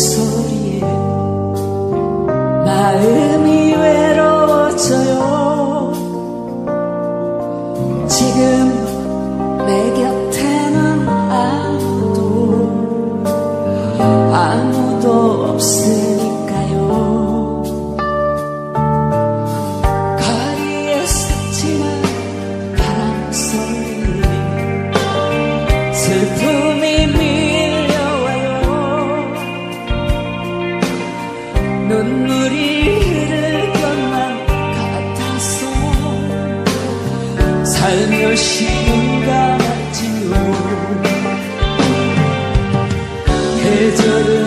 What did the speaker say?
소리에 마음이 외로워져요 지금 내 곁에는 아무도 아무도 없어. 눈물이 흐를 것만 같았어 살며시 뭔가 같지요 계절을